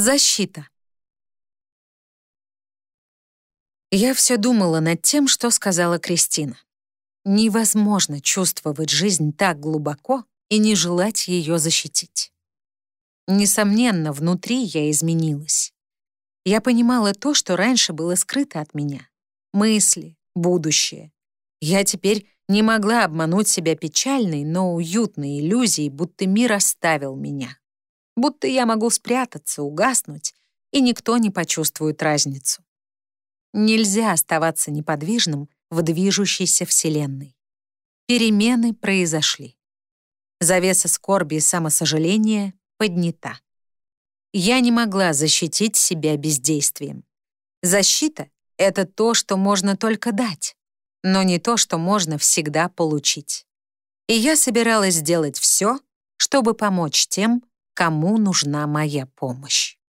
Защита. Я все думала над тем, что сказала Кристина. Невозможно чувствовать жизнь так глубоко и не желать ее защитить. Несомненно, внутри я изменилась. Я понимала то, что раньше было скрыто от меня. Мысли, будущее. Я теперь не могла обмануть себя печальной, но уютной иллюзией, будто мир оставил меня. Будто я могу спрятаться, угаснуть, и никто не почувствует разницу. Нельзя оставаться неподвижным в движущейся Вселенной. Перемены произошли. Завеса скорби и самосожаления поднята. Я не могла защитить себя бездействием. Защита — это то, что можно только дать, но не то, что можно всегда получить. И я собиралась сделать все, чтобы помочь тем, кому нужна моя помощь.